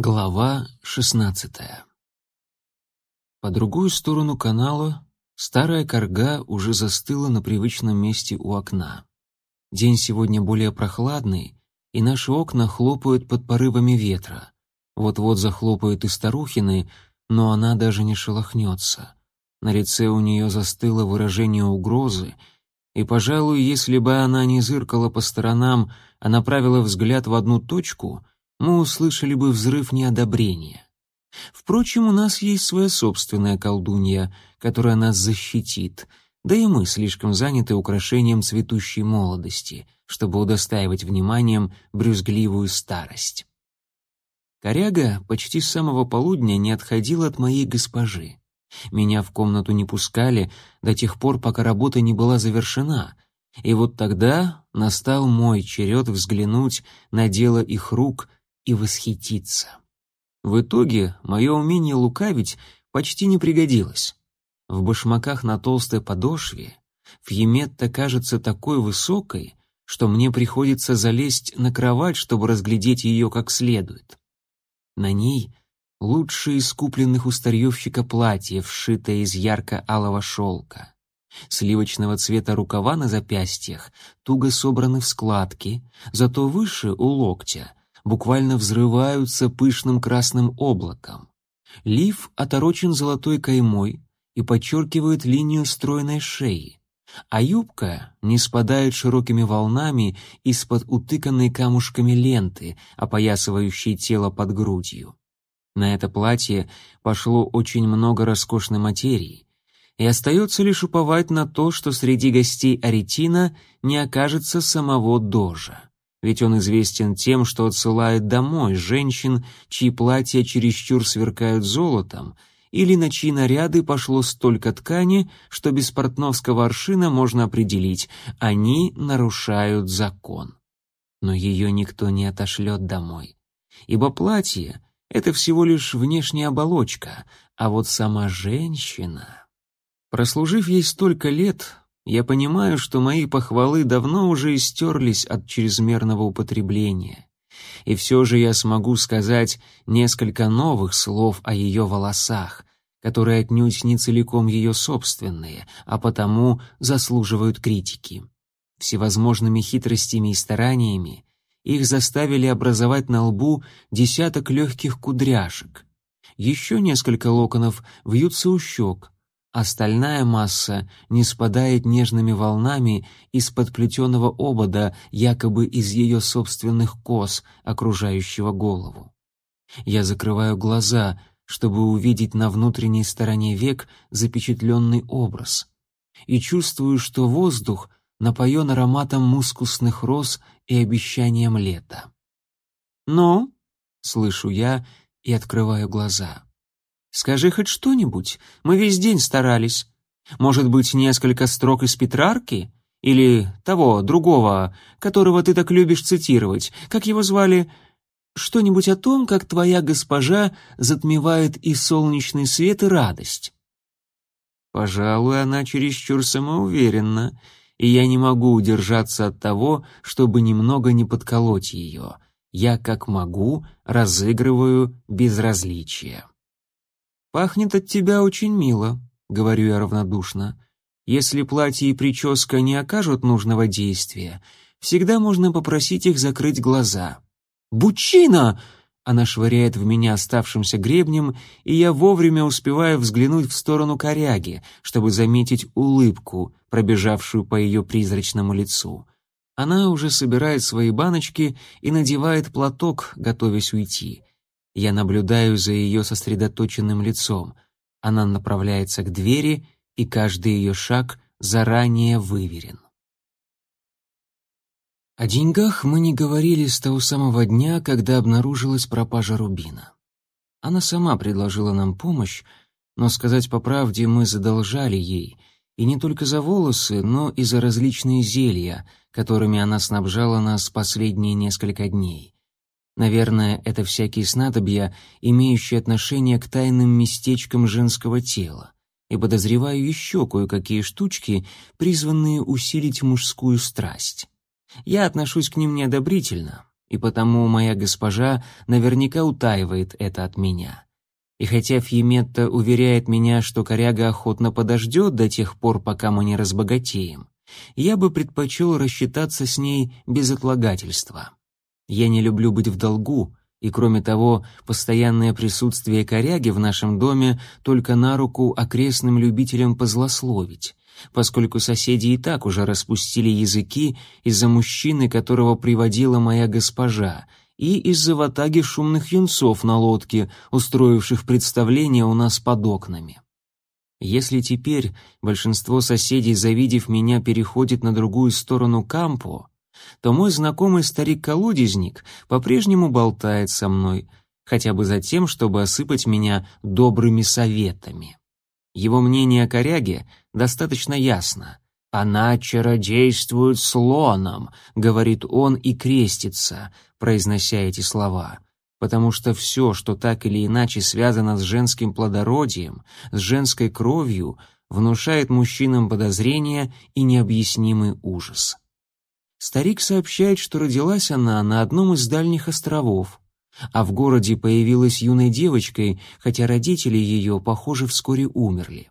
Глава шестнадцатая По другую сторону канала старая корга уже застыла на привычном месте у окна. День сегодня более прохладный, и наши окна хлопают под порывами ветра. Вот-вот захлопают и старухины, но она даже не шелохнется. На лице у нее застыло выражение угрозы, и, пожалуй, если бы она не зыркала по сторонам, а направила взгляд в одну точку, мы услышали бы взрыв неодобрения. Впрочем, у нас есть своя собственная колдунья, которая нас защитит, да и мы слишком заняты украшением цветущей молодости, чтобы удостаивать вниманием брюзгливую старость. Коряга почти с самого полудня не отходила от моей госпожи. Меня в комнату не пускали до тех пор, пока работа не была завершена, и вот тогда настал мой черед взглянуть на дело их рук и восхититься. В итоге мое умение лукавить почти не пригодилось. В башмаках на толстой подошве Фьеметта кажется такой высокой, что мне приходится залезть на кровать, чтобы разглядеть ее как следует. На ней лучшее из купленных у старьевщика платье, сшитое из ярко-алого шелка. Сливочного цвета рукава на запястьях туго собраны в складки, зато выше, у локтя, буквально взрываются пышным красным облаком. Лиф оторочен золотой каймой и подчеркивает линию стройной шеи, а юбка не спадает широкими волнами из-под утыканной камушками ленты, опоясывающей тело под грудью. На это платье пошло очень много роскошной материи, и остается лишь уповать на то, что среди гостей Аретина не окажется самого Дожа. Ведь он известен тем, что отсылает домой женщин, чьи платья чересчур сверкают золотом, или на чьи наряды пошло столько ткани, что без портновского аршина можно определить, они нарушают закон. Но ее никто не отошлет домой, ибо платье — это всего лишь внешняя оболочка, а вот сама женщина... Прослужив ей столько лет, я понимаю, что мои похвалы давно уже истерлись от чрезмерного употребления. И все же я смогу сказать несколько новых слов о ее волосах, которые отнюдь не целиком ее собственные, а потому заслуживают критики. Всевозможными хитростями и стараниями их заставили образовать на лбу десяток легких кудряшек. Еще несколько локонов вьются у щек, Остальная масса не спадает нежными волнами из-под плетеного обода, якобы из ее собственных кос, окружающего голову. Я закрываю глаза, чтобы увидеть на внутренней стороне век запечатленный образ, и чувствую, что воздух напоен ароматом мускусных роз и обещанием лета. «Ну?» — слышу я и открываю глаза. Скажи хоть что-нибудь, мы весь день старались. Может быть, несколько строк из Петрарки? Или того, другого, которого ты так любишь цитировать, как его звали? Что-нибудь о том, как твоя госпожа затмевает и солнечный свет, и радость?» Пожалуй, она чересчур самоуверенна, и я не могу удержаться от того, чтобы немного не подколоть ее. Я, как могу, разыгрываю безразличие. «Пахнет от тебя очень мило», — говорю я равнодушно. «Если платье и прическа не окажут нужного действия, всегда можно попросить их закрыть глаза». «Бучина!» Она швыряет в меня оставшимся гребнем, и я вовремя успеваю взглянуть в сторону коряги, чтобы заметить улыбку, пробежавшую по ее призрачному лицу. Она уже собирает свои баночки и надевает платок, готовясь уйти. Я наблюдаю за ее сосредоточенным лицом. Она направляется к двери, и каждый ее шаг заранее выверен. О деньгах мы не говорили с того самого дня, когда обнаружилась пропажа рубина. Она сама предложила нам помощь, но, сказать по правде, мы задолжали ей, и не только за волосы, но и за различные зелья, которыми она снабжала нас последние несколько дней. Наверное, это всякие снадобья, имеющие отношение к тайным местечкам женского тела. И подозреваю еще кое-какие штучки, призванные усилить мужскую страсть. Я отношусь к ним неодобрительно, и потому моя госпожа наверняка утаивает это от меня. И хотя Фьеметта уверяет меня, что коряга охотно подождет до тех пор, пока мы не разбогатеем, я бы предпочел рассчитаться с ней без отлагательства. Я не люблю быть в долгу, и кроме того, постоянное присутствие коряги в нашем доме только на руку окрестным любителям позлословить, поскольку соседи и так уже распустили языки из-за мужчины, которого приводила моя госпожа, и из-за ватаги шумных юнцов на лодке, устроивших представление у нас под окнами. Если теперь большинство соседей, завидев меня, переходит на другую сторону Кампо, то мой знакомый старик-колодезник по-прежнему болтает со мной, хотя бы за тем, чтобы осыпать меня добрыми советами. Его мнение о коряге достаточно ясно. «Она чародействует слоном», — говорит он и крестится, произнося эти слова потому что все, что так или иначе связано с женским плодородием, с женской кровью, внушает мужчинам подозрения и необъяснимый ужас. Старик сообщает, что родилась она на одном из дальних островов, а в городе появилась юной девочкой, хотя родители ее, похоже, вскоре умерли.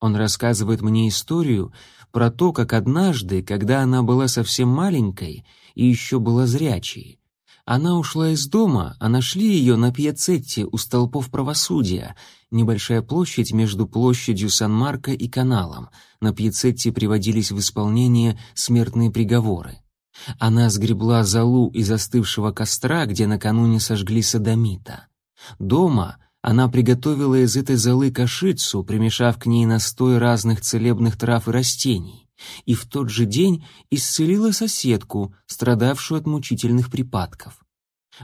Он рассказывает мне историю про то, как однажды, когда она была совсем маленькой и еще была зрячей, она ушла из дома, а нашли ее на пьяцетте у столпов правосудия, небольшая площадь между площадью Сан-Марко и каналом. На пьяцетте приводились в исполнение смертные приговоры. Она сгребла залу из остывшего костра, где накануне сожгли садомита. Дома она приготовила из этой золы кашицу, примешав к ней настой разных целебных трав и растений и в тот же день исцелила соседку, страдавшую от мучительных припадков.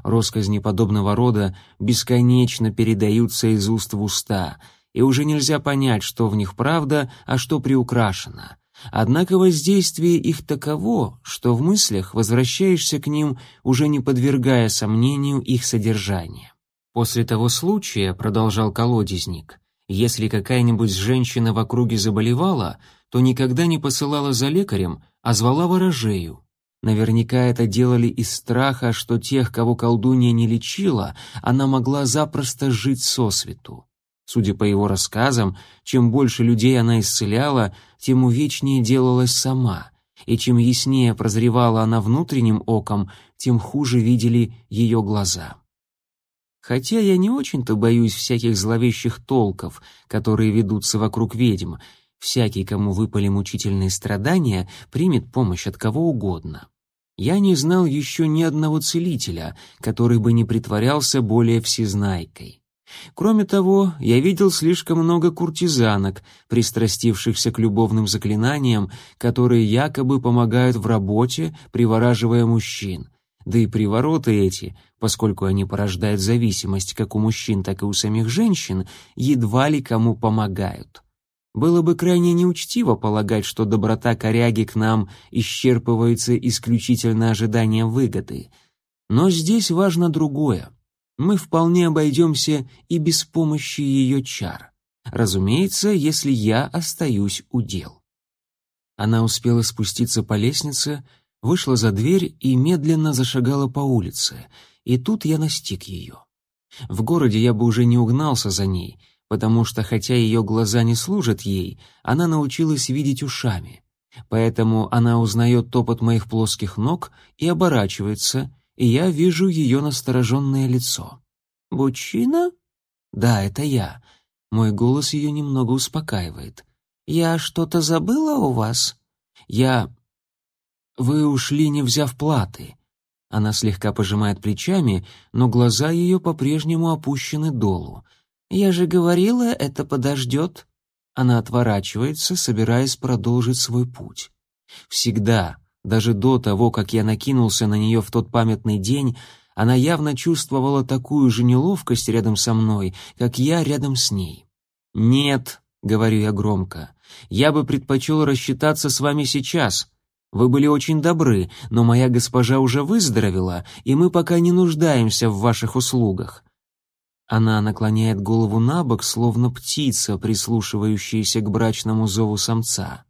Росказни подобного рода бесконечно передаются из уст в уста, и уже нельзя понять, что в них правда, а что приукрашено. Однако воздействие их таково, что в мыслях возвращаешься к ним, уже не подвергая сомнению их содержание. После того случая, продолжал колодезник, если какая-нибудь женщина в округе заболевала, то никогда не посылала за лекарем, а звала ворожею. Наверняка это делали из страха, что тех, кого колдунья не лечила, она могла запросто жить сосвету. Судя по его рассказам, чем больше людей она исцеляла, тем увечнее делалась сама, и чем яснее прозревала она внутренним оком, тем хуже видели ее глаза. Хотя я не очень-то боюсь всяких зловещих толков, которые ведутся вокруг ведьм. Всякий, кому выпали мучительные страдания, примет помощь от кого угодно. Я не знал еще ни одного целителя, который бы не притворялся более всезнайкой. Кроме того, я видел слишком много куртизанок, пристрастившихся к любовным заклинаниям, которые якобы помогают в работе, привораживая мужчин, да и привороты эти, поскольку они порождают зависимость как у мужчин, так и у самих женщин, едва ли кому помогают. Было бы крайне неучтиво полагать, что доброта коряги к нам исчерпывается исключительно ожиданием выгоды. Но здесь важно другое. Мы вполне обойдемся и без помощи ее чар. Разумеется, если я остаюсь у дел. Она успела спуститься по лестнице, вышла за дверь и медленно зашагала по улице, и тут я настиг ее. В городе я бы уже не угнался за ней, потому что, хотя ее глаза не служат ей, она научилась видеть ушами. Поэтому она узнает топот моих плоских ног и оборачивается, и я вижу ее настороженное лицо. «Бучина?» «Да, это я». Мой голос ее немного успокаивает. «Я что-то забыла у вас?» «Я...» Вы ушли, не взяв платы. Она слегка пожимает плечами, но глаза ее по-прежнему опущены долу. Я же говорила, это подождет. Она отворачивается, собираясь продолжить свой путь. Всегда, даже до того, как я накинулся на нее в тот памятный день, она явно чувствовала такую же неловкость рядом со мной, как я рядом с ней. «Нет», — говорю я громко, — «я бы предпочел рассчитаться с вами сейчас. Вы были очень добры, но моя госпожа уже выздоровела, и мы пока не нуждаемся в ваших услугах». Она наклоняет голову на бок, словно птица, прислушивающаяся к брачному зову самца.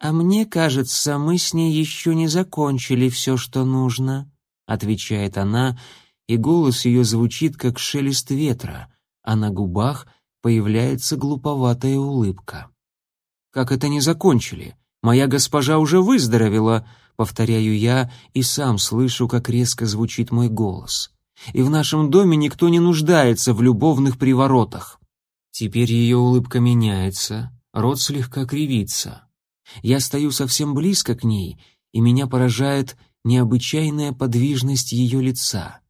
«А мне кажется, мы с ней еще не закончили все, что нужно». отвечает она, и голос ее звучит как шелест ветра, а на губах появляется глуповатая улыбка. Как это не закончили? Моя госпожа уже выздоровела, повторяю я и сам слышу, как резко звучит мой голос. И в нашем доме никто не нуждается в любовных приворотах. Теперь ее улыбка меняется, рот слегка кривится. Я стою совсем близко к ней, и меня поражает необычайная подвижность ее лица.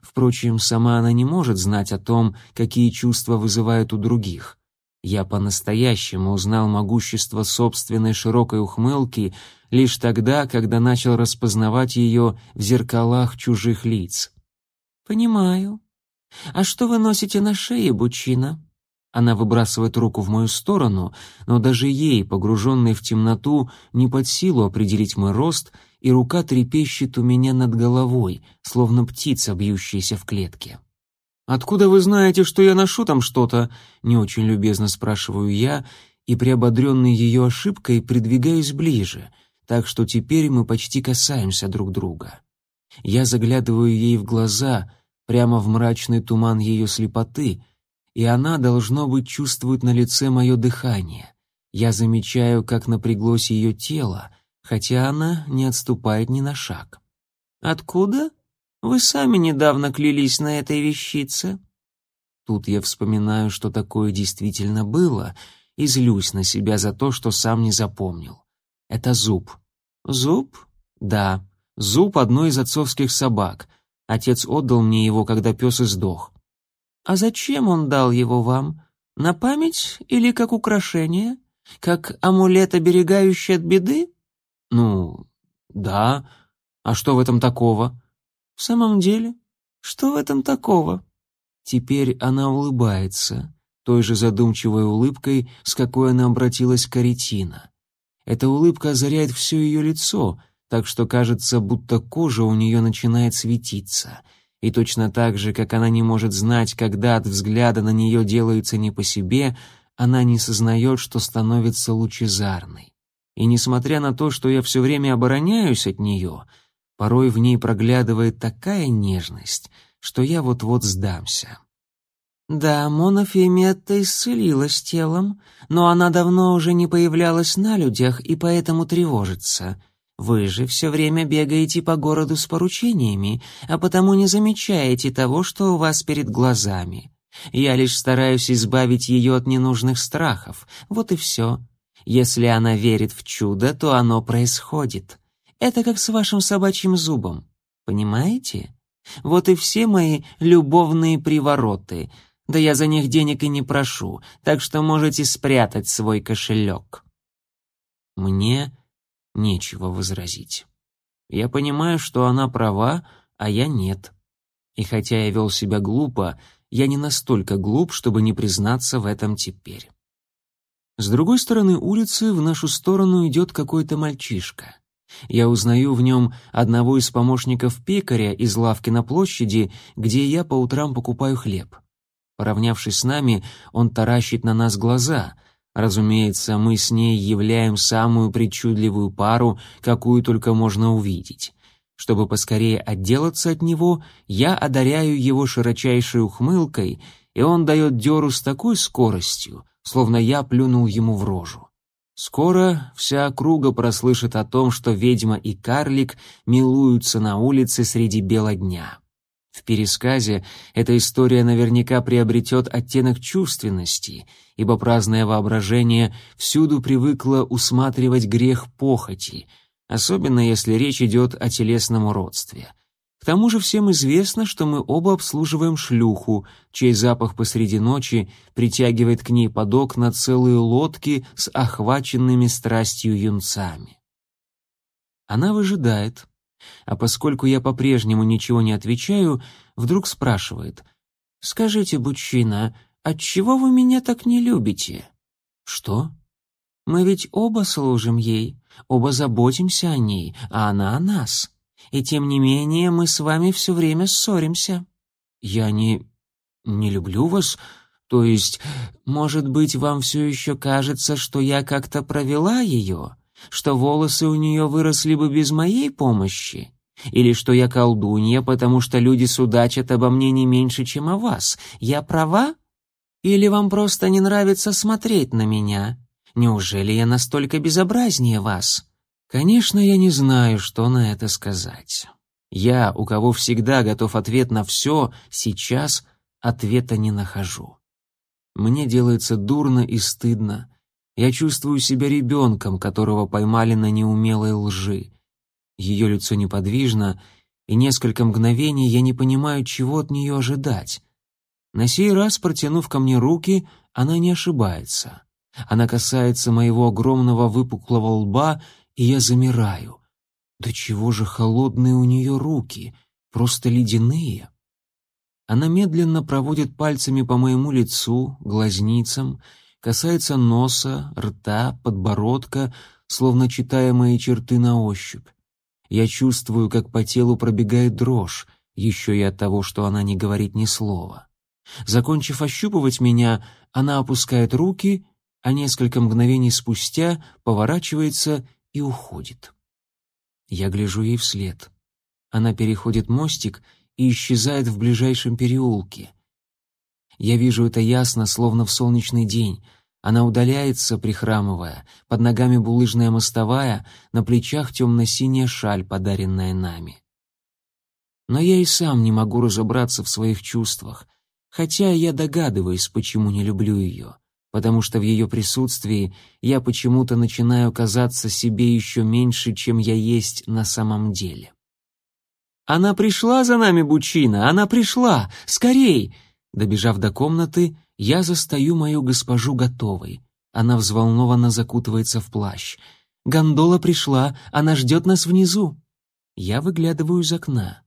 Впрочем, сама она не может знать о том, какие чувства вызывают у других. Я по-настоящему узнал могущество собственной широкой ухмылки лишь тогда, когда начал распознавать ее в зеркалах чужих лиц. «Понимаю. А что вы носите на шее, Бучина?» Она выбрасывает руку в мою сторону, но даже ей, погруженной в темноту, не под силу определить мой рост, и рука трепещет у меня над головой, словно птица, бьющаяся в клетке. «Откуда вы знаете, что я ношу там что-то?» — не очень любезно спрашиваю я, и, приободренный ее ошибкой, придвигаюсь ближе, так что теперь мы почти касаемся друг друга. Я заглядываю ей в глаза, прямо в мрачный туман ее слепоты — и она, должно быть, чувствует на лице мое дыхание. Я замечаю, как напряглось ее тело, хотя она не отступает ни на шаг. «Откуда? Вы сами недавно клялись на этой вещице?» Тут я вспоминаю, что такое действительно было, и злюсь на себя за то, что сам не запомнил. Это зуб. Зуб? Да, зуб одной из отцовских собак. Отец отдал мне его, когда пес издох. «А зачем он дал его вам? На память или как украшение? Как амулет, оберегающий от беды?» «Ну, да. А что в этом такого?» «В самом деле, что в этом такого?» Теперь она улыбается, той же задумчивой улыбкой, с какой она обратилась к Аретина. Эта улыбка озаряет все ее лицо, так что кажется, будто кожа у нее начинает светиться — и точно так же, как она не может знать, когда от взгляда на нее делается не по себе, она не сознает, что становится лучезарной. И несмотря на то, что я все время обороняюсь от нее, порой в ней проглядывает такая нежность, что я вот-вот сдамся. Да, Монофеметта исцелилась телом, но она давно уже не появлялась на людях и поэтому тревожится — вы же все время бегаете по городу с поручениями, а потому не замечаете того, что у вас перед глазами. Я лишь стараюсь избавить ее от ненужных страхов. Вот и все. Если она верит в чудо, то оно происходит. Это как с вашим собачьим зубом. Понимаете? Вот и все мои любовные привороты. Да я за них денег и не прошу, так что можете спрятать свой кошелек. Мне нечего возразить. Я понимаю, что она права, а я нет. И хотя я вел себя глупо, я не настолько глуп, чтобы не признаться в этом теперь. С другой стороны улицы в нашу сторону идет какой-то мальчишка. Я узнаю в нем одного из помощников пекаря из лавки на площади, где я по утрам покупаю хлеб. Поравнявшись с нами, он таращит на нас глаза — Разумеется, мы с ней являем самую причудливую пару, какую только можно увидеть. Чтобы поскорее отделаться от него, я одаряю его широчайшей ухмылкой, и он дает дёру с такой скоростью, словно я плюнул ему в рожу. Скоро вся округа прослышит о том, что ведьма и карлик милуются на улице среди бела дня. В пересказе эта история наверняка приобретет оттенок чувственности, ибо праздное воображение всюду привыкло усматривать грех похоти, особенно если речь идет о телесном уродстве. К тому же всем известно, что мы оба обслуживаем шлюху, чей запах посреди ночи притягивает к ней под окна целые лодки с охваченными страстью юнцами. Она выжидает, а поскольку я по-прежнему ничего не отвечаю, вдруг спрашивает. «Скажите, Бучина, отчего вы меня так не любите?» «Что?» «Мы ведь оба служим ей, оба заботимся о ней, а она о нас. И тем не менее мы с вами все время ссоримся». «Я не... не люблю вас...» То есть, может быть, вам все еще кажется, что я как-то провела ее? Что волосы у нее выросли бы без моей помощи. Или что я колдунья, потому что люди судачат обо мне не меньше, чем о вас? Я права? Или вам просто не нравится смотреть на меня? Неужели я настолько безобразнее вас? Конечно, я не знаю, что на это сказать. Я, у кого всегда готов ответ на все, сейчас ответа не нахожу. Мне делается дурно и стыдно. Я чувствую себя ребенком, которого поймали на неумелой лжи. Ее лицо неподвижно, и несколько мгновений я не понимаю, чего от нее ожидать. На сей раз, протянув ко мне руки, она не ошибается. Она касается моего огромного выпуклого лба, и я замираю. Да чего же холодные у нее руки, просто ледяные. Она медленно проводит пальцами по моему лицу, глазницам, касается носа, рта, подбородка, словно читая мои черты на ощупь. Я чувствую, как по телу пробегает дрожь, еще и от того, что она не говорит ни слова. Закончив ощупывать меня, она опускает руки, а несколько мгновений спустя поворачивается и уходит. Я гляжу ей вслед. Она переходит мостик и исчезает в ближайшем переулке. Я вижу это ясно, словно в солнечный день — она удаляется, прихрамывая, под ногами булыжная мостовая, на плечах темно-синяя шаль, подаренная нами. Но я и сам не могу разобраться в своих чувствах, хотя я догадываюсь, почему не люблю ее, потому что в ее присутствии я почему-то начинаю казаться себе еще меньше, чем я есть на самом деле. «Она пришла за нами, Бучина, она пришла! Скорей!» Добежав до комнаты, я застаю мою госпожу готовой. Она взволнованно закутывается в плащ. «Гондола пришла, она ждет нас внизу». Я выглядываю из окна.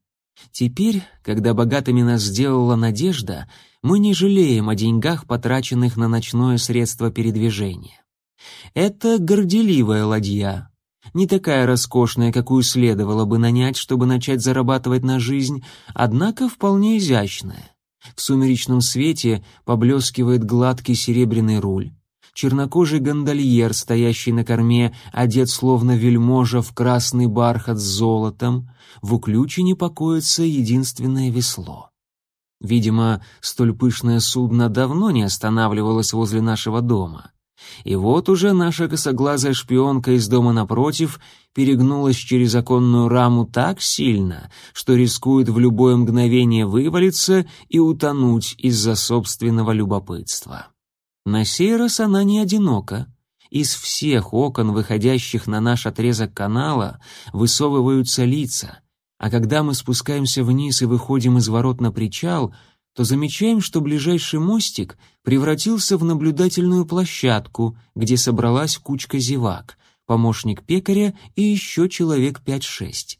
Теперь, когда богатыми нас сделала надежда, мы не жалеем о деньгах, потраченных на ночное средство передвижения. Это горделивая ладья, не такая роскошная, какую следовало бы нанять, чтобы начать зарабатывать на жизнь, однако вполне изящная. В сумеречном свете поблескивает гладкий серебряный руль. Чернокожий гондольер, стоящий на корме, одет словно вельможа в красный бархат с золотом. В уключине покоится единственное весло. Видимо, столь пышное судно давно не останавливалось возле нашего дома. И вот уже наша косоглазая шпионка из дома напротив перегнулась через оконную раму так сильно, что рискует в любое мгновение вывалиться и утонуть из-за собственного любопытства. На сей раз она не одинока. Из всех окон, выходящих на наш отрезок канала, высовываются лица, а когда мы спускаемся вниз и выходим из ворот на причал — то замечаем, что ближайший мостик превратился в наблюдательную площадку, где собралась кучка зевак, помощник пекаря и еще человек пять-шесть.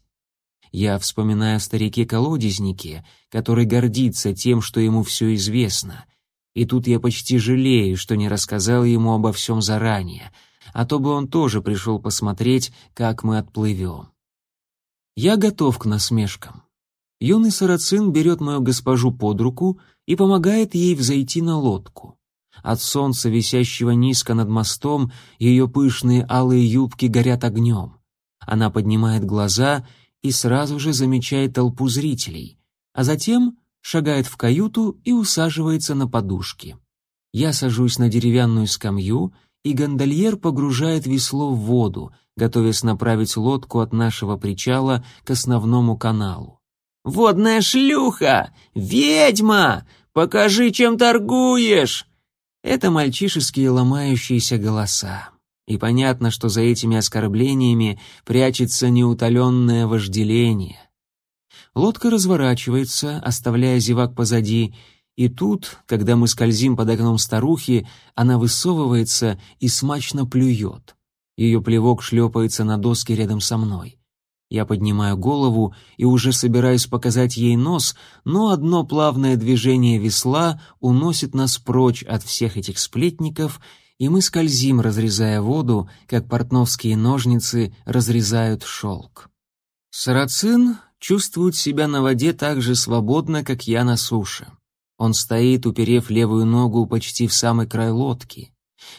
Я вспоминаю о старике-колодезнике, который гордится тем, что ему все известно. И тут я почти жалею, что не рассказал ему обо всем заранее, а то бы он тоже пришел посмотреть, как мы отплывем. Я готов к насмешкам юный сарацин берет мою госпожу под руку и помогает ей взойти на лодку. От солнца, висящего низко над мостом, ее пышные алые юбки горят огнем. Она поднимает глаза и сразу же замечает толпу зрителей, а затем шагает в каюту и усаживается на подушки. Я сажусь на деревянную скамью, и гондольер погружает весло в воду, готовясь направить лодку от нашего причала к основному каналу. «Водная шлюха! Ведьма! Покажи, чем торгуешь!» Это мальчишеские ломающиеся голоса. И понятно, что за этими оскорблениями прячется неутоленное вожделение. Лодка разворачивается, оставляя зевак позади, и тут, когда мы скользим под окном старухи, она высовывается и смачно плюет. Ее плевок шлепается на доске рядом со мной. Я поднимаю голову и уже собираюсь показать ей нос, но одно плавное движение весла уносит нас прочь от всех этих сплетников, и мы скользим, разрезая воду, как портновские ножницы разрезают шелк. Сарацин чувствует себя на воде так же свободно, как я на суше. Он стоит, уперев левую ногу почти в самый край лодки.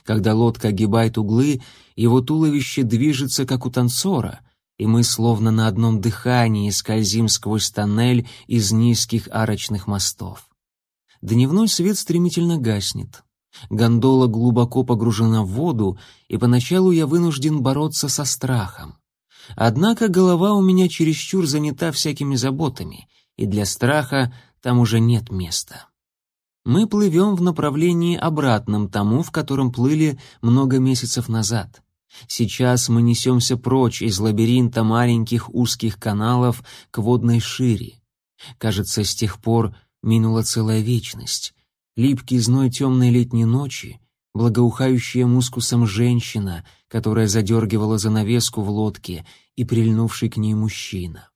Когда лодка огибает углы, его туловище движется, как у танцора — и мы словно на одном дыхании скользим сквозь тоннель из низких арочных мостов. Дневной свет стремительно гаснет. Гондола глубоко погружена в воду, и поначалу я вынужден бороться со страхом. Однако голова у меня чересчур занята всякими заботами, и для страха там уже нет места. Мы плывем в направлении обратном тому, в котором плыли много месяцев назад. Сейчас мы несемся прочь из лабиринта маленьких узких каналов к водной шире. Кажется, с тех пор минула целая вечность. Липкий зной темной летней ночи, благоухающая мускусом женщина, которая задергивала занавеску в лодке, и прильнувший к ней мужчина.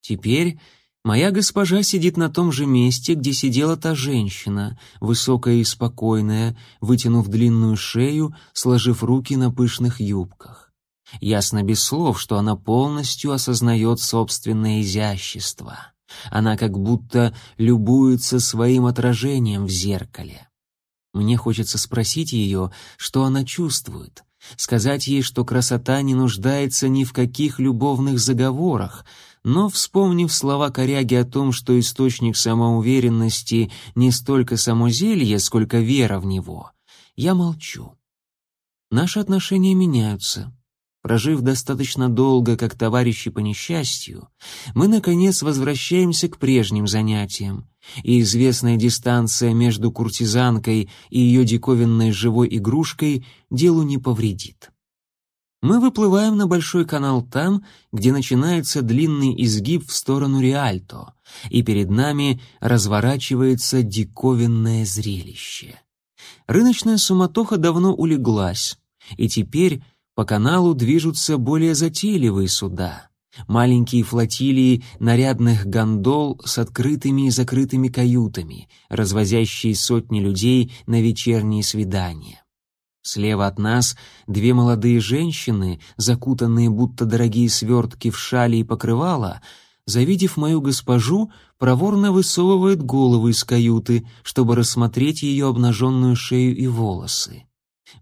Теперь моя госпожа сидит на том же месте, где сидела та женщина, высокая и спокойная, вытянув длинную шею, сложив руки на пышных юбках. Ясно без слов, что она полностью осознает собственное изящество. Она как будто любуется своим отражением в зеркале. Мне хочется спросить ее, что она чувствует, сказать ей, что красота не нуждается ни в каких любовных заговорах, но, вспомнив слова коряги о том, что источник самоуверенности не столько само зелье, сколько вера в него, я молчу. Наши отношения меняются. Прожив достаточно долго, как товарищи по несчастью, мы, наконец, возвращаемся к прежним занятиям, и известная дистанция между куртизанкой и ее диковинной живой игрушкой делу не повредит. Мы выплываем на большой канал там, где начинается длинный изгиб в сторону Риальто, и перед нами разворачивается диковинное зрелище. Рыночная суматоха давно улеглась, и теперь по каналу движутся более затейливые суда. Маленькие флотилии нарядных гондол с открытыми и закрытыми каютами, развозящие сотни людей на вечерние свидания. Слева от нас две молодые женщины, закутанные будто дорогие свертки в шали и покрывала, завидев мою госпожу, проворно высовывают головы из каюты, чтобы рассмотреть ее обнаженную шею и волосы.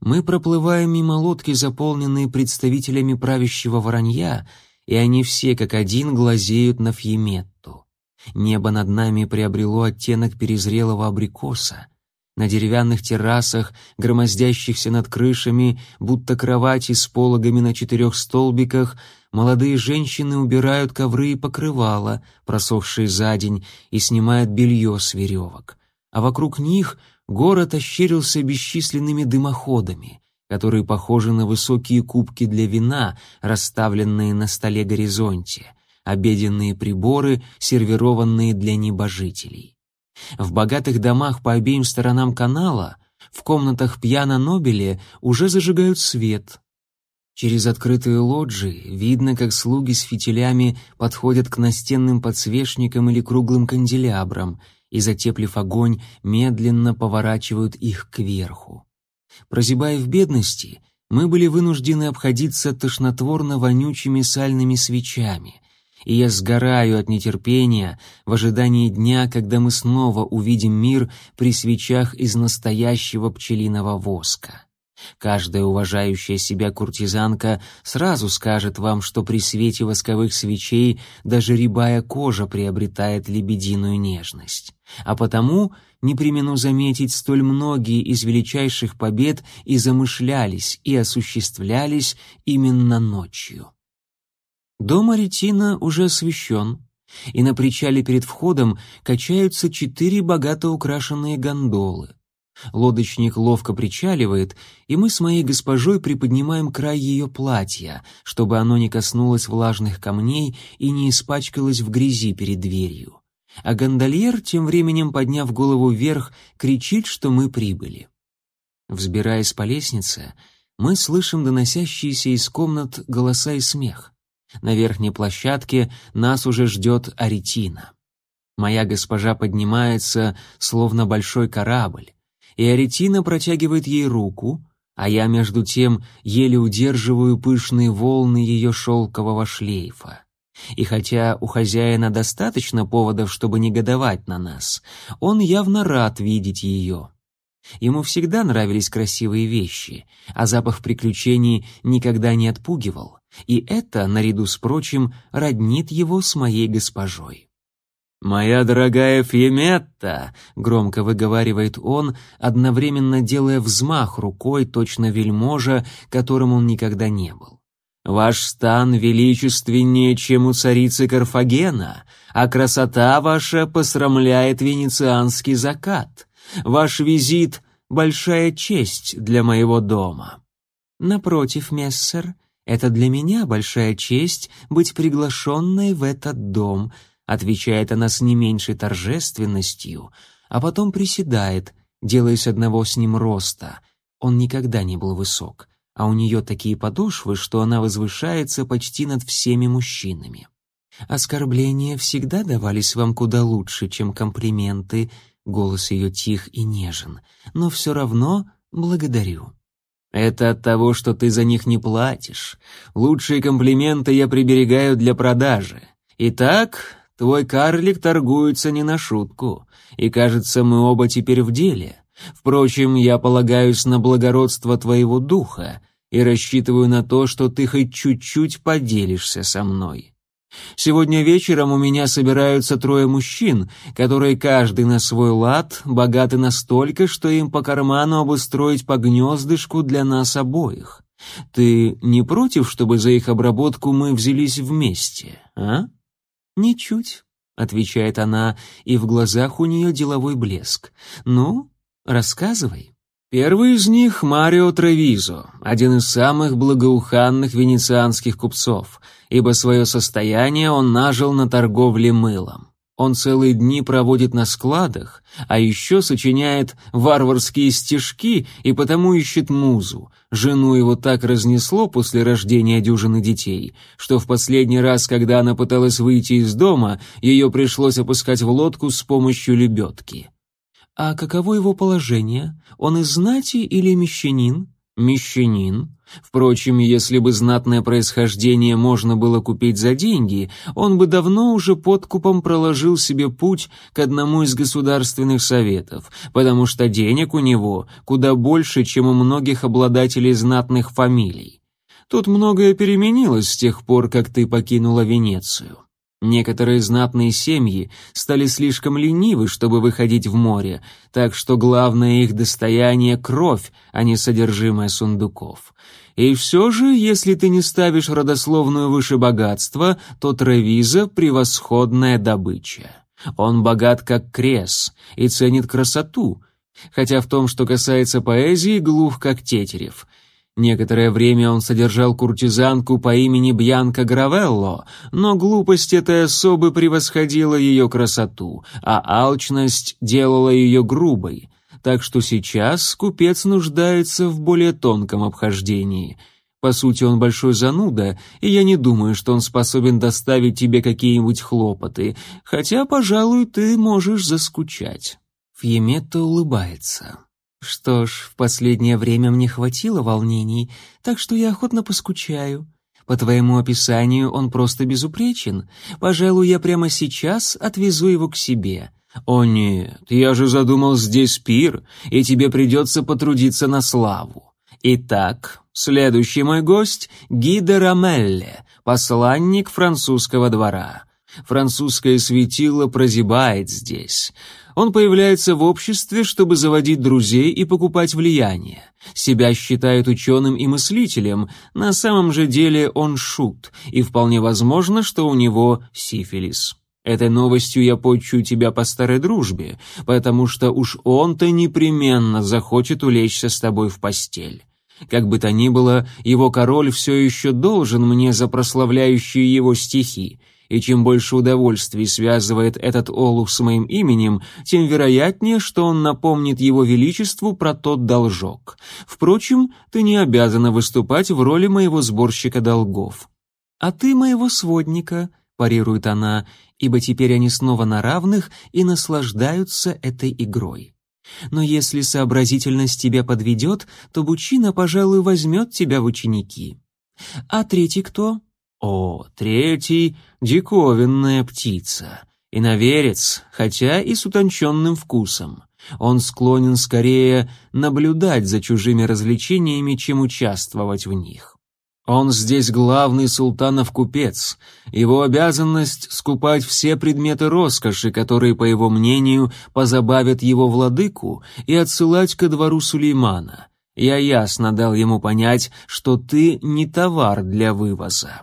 Мы проплываем мимо лодки, заполненные представителями правящего воронья, и они все как один глазеют на Фьеметту. Небо над нами приобрело оттенок перезрелого абрикоса. На деревянных террасах, громоздящихся над крышами, будто кровати с пологами на четырех столбиках, молодые женщины убирают ковры и покрывала, просохшие за день, и снимают белье с веревок. А вокруг них Город ощерился бесчисленными дымоходами, которые похожи на высокие кубки для вина, расставленные на столе горизонте, обеденные приборы, сервированные для небожителей. В богатых домах по обеим сторонам канала, в комнатах пьяно Нобеле уже зажигают свет. Через открытые лоджии видно, как слуги с фитилями подходят к настенным подсвечникам или круглым канделябрам — и, затеплив огонь, медленно поворачивают их кверху. Прозябая в бедности, мы были вынуждены обходиться тошнотворно-вонючими сальными свечами, и я сгораю от нетерпения в ожидании дня, когда мы снова увидим мир при свечах из настоящего пчелиного воска. Каждая уважающая себя куртизанка сразу скажет вам, что при свете восковых свечей даже рябая кожа приобретает лебединую нежность. А потому, не примену заметить, столь многие из величайших побед и замышлялись, и осуществлялись именно ночью. Дом Аретина уже освещен, и на причале перед входом качаются четыре богато украшенные гондолы. Лодочник ловко причаливает, и мы с моей госпожой приподнимаем край ее платья, чтобы оно не коснулось влажных камней и не испачкалось в грязи перед дверью. А гондольер, тем временем подняв голову вверх, кричит, что мы прибыли. Взбираясь по лестнице, мы слышим доносящиеся из комнат голоса и смех. На верхней площадке нас уже ждет Аретина. Моя госпожа поднимается, словно большой корабль и Аретина протягивает ей руку, а я, между тем, еле удерживаю пышные волны ее шелкового шлейфа. И хотя у хозяина достаточно поводов, чтобы негодовать на нас, он явно рад видеть ее. Ему всегда нравились красивые вещи, а запах приключений никогда не отпугивал, и это, наряду с прочим, роднит его с моей госпожой. «Моя дорогая Фьеметта!» — громко выговаривает он, одновременно делая взмах рукой, точно вельможа, которым он никогда не был. «Ваш стан величественнее, чем у царицы Карфагена, а красота ваша посрамляет венецианский закат. Ваш визит — большая честь для моего дома». «Напротив, мессер, это для меня большая честь быть приглашенной в этот дом», отвечает она с не меньшей торжественностью, а потом приседает, делаясь одного с ним роста. Он никогда не был высок, а у нее такие подошвы, что она возвышается почти над всеми мужчинами. Оскорбления всегда давались вам куда лучше, чем комплименты, голос ее тих и нежен, но все равно благодарю. Это от того, что ты за них не платишь. Лучшие комплименты я приберегаю для продажи. Итак, Твой карлик торгуется не на шутку, и, кажется, мы оба теперь в деле. Впрочем, я полагаюсь на благородство твоего духа и рассчитываю на то, что ты хоть чуть-чуть поделишься со мной. Сегодня вечером у меня собираются трое мужчин, которые каждый на свой лад богаты настолько, что им по карману обустроить по гнездышку для нас обоих. Ты не против, чтобы за их обработку мы взялись вместе, а? «Ничуть», — отвечает она, и в глазах у нее деловой блеск. «Ну, рассказывай». Первый из них — Марио Тревизо, один из самых благоуханных венецианских купцов, ибо свое состояние он нажил на торговле мылом. Он целые дни проводит на складах, а еще сочиняет варварские стишки и потому ищет музу. Жену его так разнесло после рождения дюжины детей, что в последний раз, когда она пыталась выйти из дома, ее пришлось опускать в лодку с помощью лебедки. А каково его положение? Он из знати или мещанин? Мещанин. Впрочем, если бы знатное происхождение можно было купить за деньги, он бы давно уже подкупом проложил себе путь к одному из государственных советов, потому что денег у него куда больше, чем у многих обладателей знатных фамилий. Тут многое переменилось с тех пор, как ты покинула Венецию. Некоторые знатные семьи стали слишком ленивы, чтобы выходить в море, так что главное их достояние — кровь, а не содержимое сундуков. И все же, если ты не ставишь родословную выше богатства, то Тревиза — превосходная добыча. Он богат как крес и ценит красоту, хотя в том, что касается поэзии, глух как Тетерев — Некоторое время он содержал куртизанку по имени Бьянка Гравелло, но глупость этой особы превосходила ее красоту, а алчность делала ее грубой. Так что сейчас купец нуждается в более тонком обхождении. По сути, он большой зануда, и я не думаю, что он способен доставить тебе какие-нибудь хлопоты, хотя, пожалуй, ты можешь заскучать. Фьеметта улыбается. Что ж, в последнее время мне хватило волнений, так что я охотно поскучаю. По твоему описанию он просто безупречен. Пожалуй, я прямо сейчас отвезу его к себе. О нет, я же задумал здесь пир, и тебе придется потрудиться на славу. Итак, следующий мой гость — Гида Рамелле, посланник французского двора. Французское светило прозябает здесь. Он появляется в обществе, чтобы заводить друзей и покупать влияние. Себя считает ученым и мыслителем, на самом же деле он шут, и вполне возможно, что у него сифилис. Этой новостью я почую тебя по старой дружбе, потому что уж он-то непременно захочет улечься с тобой в постель. Как бы то ни было, его король все еще должен мне за прославляющие его стихи, и чем больше удовольствий связывает этот олух с моим именем, тем вероятнее, что он напомнит его величеству про тот должок. Впрочем, ты не обязана выступать в роли моего сборщика долгов. А ты моего сводника, парирует она, ибо теперь они снова на равных и наслаждаются этой игрой. Но если сообразительность тебя подведет, то Бучина, пожалуй, возьмет тебя в ученики. А третий кто? О, третий — диковинная птица. Иноверец, хотя и с утонченным вкусом. Он склонен скорее наблюдать за чужими развлечениями, чем участвовать в них. Он здесь главный султанов купец. Его обязанность скупать все предметы роскоши, которые, по его мнению, позабавят его владыку, и отсылать ко двору Сулеймана. Я ясно дал ему понять, что ты не товар для вывоза.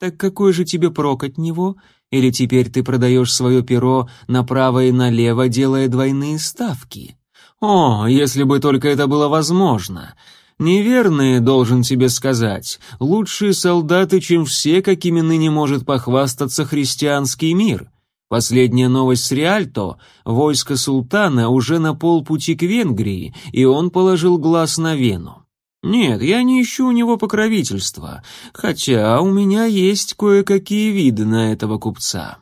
Так какой же тебе прок от него? Или теперь ты продаешь свое перо направо и налево, делая двойные ставки? О, если бы только это было возможно! Неверные, должен тебе сказать, лучшие солдаты, чем все, какими ныне может похвастаться христианский мир. Последняя новость с Риальто — войско султана уже на полпути к Венгрии, и он положил глаз на Вену. Нет, я не ищу у него покровительства, хотя у меня есть кое-какие виды на этого купца.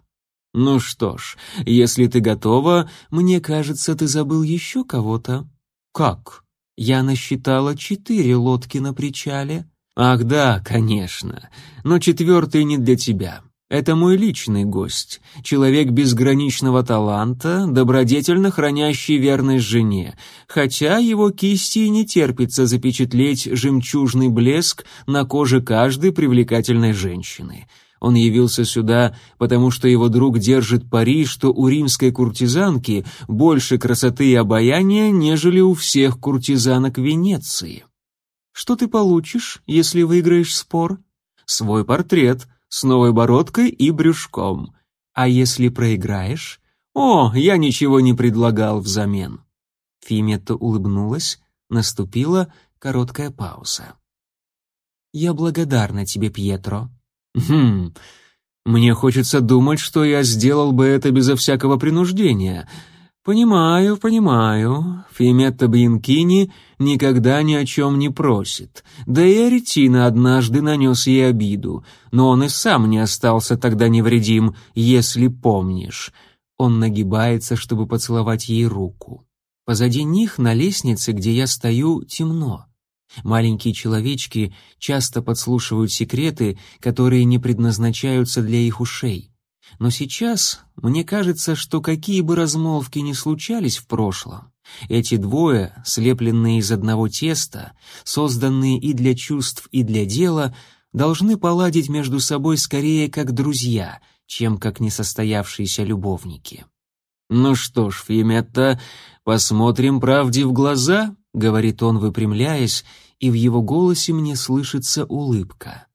Ну что ж, если ты готова, мне кажется, ты забыл еще кого-то. Как? Я насчитала четыре лодки на причале. Ах да, конечно. Но четвертый не для тебя. Это мой личный гость, человек безграничного таланта, добродетельно хранящий верность жене, хотя его кисти не терпится запечатлеть жемчужный блеск на коже каждой привлекательной женщины. Он явился сюда, потому что его друг держит пари, что у римской куртизанки больше красоты и обаяния, нежели у всех куртизанок Венеции. Что ты получишь, если выиграешь спор? Свой портрет с новой бородкой и брюшком. А если проиграешь? О, я ничего не предлагал взамен. Фиметта улыбнулась, наступила короткая пауза. «Я благодарна тебе, Пьетро», Хм, мне хочется думать, что я сделал бы это безо всякого принуждения. Понимаю, понимаю. Фиметта Бьянкини никогда ни о чем не просит. Да и Аретина однажды нанес ей обиду, но он и сам не остался тогда невредим, если помнишь. Он нагибается, чтобы поцеловать ей руку. Позади них на лестнице, где я стою, темно. Маленькие человечки часто подслушивают секреты, которые не предназначаются для их ушей. Но сейчас мне кажется, что какие бы размолвки ни случались в прошлом, эти двое, слепленные из одного теста, созданные и для чувств, и для дела, должны поладить между собой скорее как друзья, чем как несостоявшиеся любовники. «Ну что ж, Фиметта, посмотрим правде в глаза», — говорит он, выпрямляясь, и в его голосе мне слышится улыбка.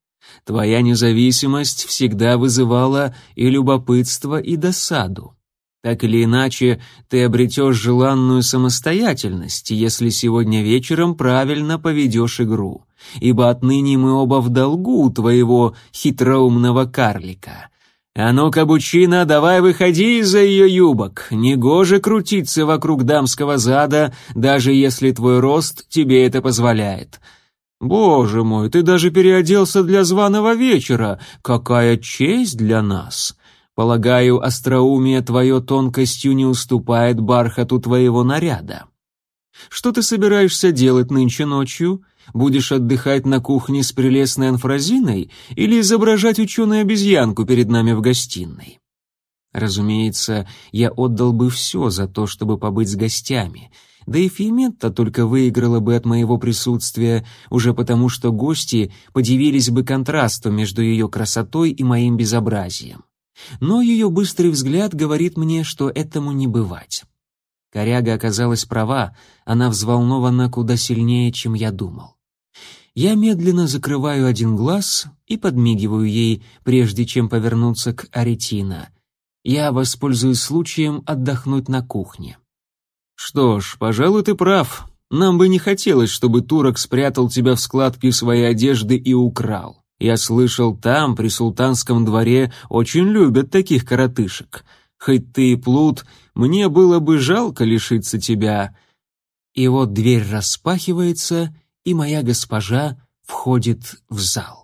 «Твоя независимость всегда вызывала и любопытство, и досаду. Так или иначе, ты обретешь желанную самостоятельность, если сегодня вечером правильно поведешь игру, ибо отныне мы оба в долгу у твоего хитроумного карлика». «А ну, кабучина, давай выходи из-за ее юбок. Негоже крутиться вокруг дамского зада, даже если твой рост тебе это позволяет». «Боже мой, ты даже переоделся для званого вечера. Какая честь для нас!» Полагаю, остроумие твое тонкостью не уступает бархату твоего наряда. Что ты собираешься делать нынче ночью? Будешь отдыхать на кухне с прелестной анфразиной или изображать ученую-обезьянку перед нами в гостиной? Разумеется, я отдал бы все за то, чтобы побыть с гостями, да и Фиметта только выиграла бы от моего присутствия, уже потому что гости подивились бы контрасту между ее красотой и моим безобразием. Но ее быстрый взгляд говорит мне, что этому не бывать. Коряга оказалась права, она взволнована куда сильнее, чем я думал. Я медленно закрываю один глаз и подмигиваю ей, прежде чем повернуться к Аретина. Я воспользуюсь случаем отдохнуть на кухне. «Что ж, пожалуй, ты прав. Нам бы не хотелось, чтобы турок спрятал тебя в складке своей одежды и украл. Я слышал, там, при султанском дворе, очень любят таких коротышек. Хоть ты и плут, мне было бы жалко лишиться тебя». И вот дверь распахивается, и моя госпожа входит в зал.